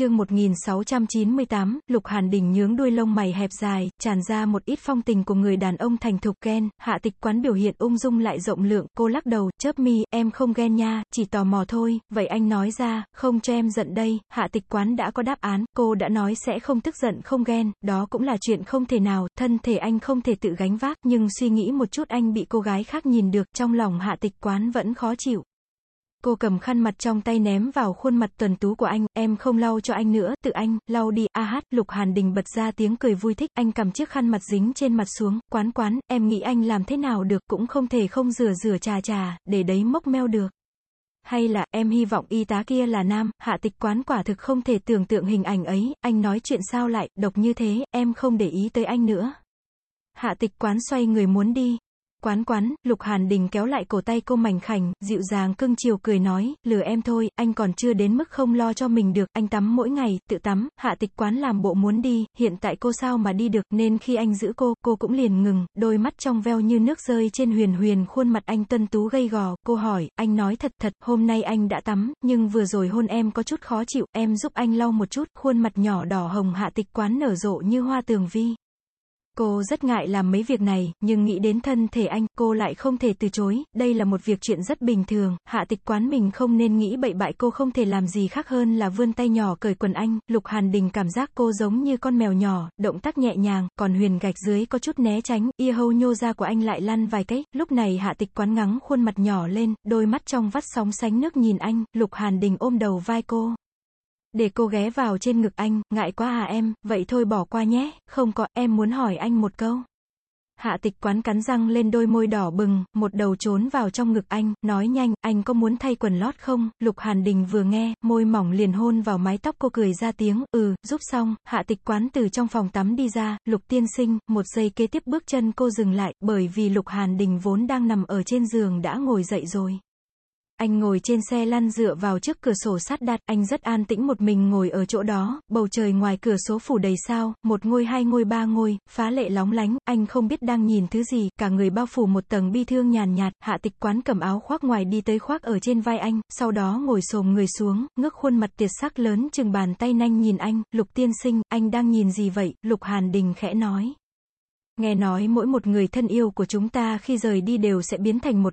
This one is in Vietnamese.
chương 1698, Lục Hàn Đình nhướng đuôi lông mày hẹp dài, tràn ra một ít phong tình của người đàn ông thành thục ghen, hạ tịch quán biểu hiện ung dung lại rộng lượng, cô lắc đầu, chớp mi, em không ghen nha, chỉ tò mò thôi, vậy anh nói ra, không cho em giận đây, hạ tịch quán đã có đáp án, cô đã nói sẽ không tức giận không ghen, đó cũng là chuyện không thể nào, thân thể anh không thể tự gánh vác, nhưng suy nghĩ một chút anh bị cô gái khác nhìn được, trong lòng hạ tịch quán vẫn khó chịu. Cô cầm khăn mặt trong tay ném vào khuôn mặt tuần tú của anh, em không lau cho anh nữa, tự anh, lau đi, a hát, Lục Hàn Đình bật ra tiếng cười vui thích, anh cầm chiếc khăn mặt dính trên mặt xuống, quán quán, em nghĩ anh làm thế nào được, cũng không thể không rửa rửa trà trà, để đấy mốc meo được. Hay là, em hy vọng y tá kia là nam, hạ tịch quán quả thực không thể tưởng tượng hình ảnh ấy, anh nói chuyện sao lại, độc như thế, em không để ý tới anh nữa. Hạ tịch quán xoay người muốn đi, Quán quán, Lục Hàn Đình kéo lại cổ tay cô mảnh khảnh, dịu dàng cưng chiều cười nói, lừa em thôi, anh còn chưa đến mức không lo cho mình được, anh tắm mỗi ngày, tự tắm, hạ tịch quán làm bộ muốn đi, hiện tại cô sao mà đi được, nên khi anh giữ cô, cô cũng liền ngừng, đôi mắt trong veo như nước rơi trên huyền huyền khuôn mặt anh tân tú gây gò, cô hỏi, anh nói thật thật, hôm nay anh đã tắm, nhưng vừa rồi hôn em có chút khó chịu, em giúp anh lau một chút, khuôn mặt nhỏ đỏ hồng hạ tịch quán nở rộ như hoa tường vi. Cô rất ngại làm mấy việc này, nhưng nghĩ đến thân thể anh, cô lại không thể từ chối, đây là một việc chuyện rất bình thường, hạ tịch quán mình không nên nghĩ bậy bại cô không thể làm gì khác hơn là vươn tay nhỏ cởi quần anh, Lục Hàn Đình cảm giác cô giống như con mèo nhỏ, động tác nhẹ nhàng, còn huyền gạch dưới có chút né tránh, y hâu nhô ra của anh lại lăn vài cái, lúc này hạ tịch quán ngắng khuôn mặt nhỏ lên, đôi mắt trong vắt sóng sánh nước nhìn anh, Lục Hàn Đình ôm đầu vai cô. Để cô ghé vào trên ngực anh, ngại quá à em, vậy thôi bỏ qua nhé, không có, em muốn hỏi anh một câu. Hạ tịch quán cắn răng lên đôi môi đỏ bừng, một đầu trốn vào trong ngực anh, nói nhanh, anh có muốn thay quần lót không? Lục Hàn Đình vừa nghe, môi mỏng liền hôn vào mái tóc cô cười ra tiếng, ừ, giúp xong, hạ tịch quán từ trong phòng tắm đi ra, Lục tiên sinh, một giây kế tiếp bước chân cô dừng lại, bởi vì Lục Hàn Đình vốn đang nằm ở trên giường đã ngồi dậy rồi. Anh ngồi trên xe lăn dựa vào trước cửa sổ sắt đặt, anh rất an tĩnh một mình ngồi ở chỗ đó, bầu trời ngoài cửa số phủ đầy sao, một ngôi hai ngôi ba ngôi, phá lệ lóng lánh, anh không biết đang nhìn thứ gì, cả người bao phủ một tầng bi thương nhàn nhạt, hạ tịch quán cầm áo khoác ngoài đi tới khoác ở trên vai anh, sau đó ngồi xồm người xuống, ngước khuôn mặt tiệt sắc lớn chừng bàn tay nanh nhìn anh, lục tiên sinh, anh đang nhìn gì vậy, lục hàn đình khẽ nói. Nghe nói mỗi một người thân yêu của chúng ta khi rời đi đều sẽ biến thành một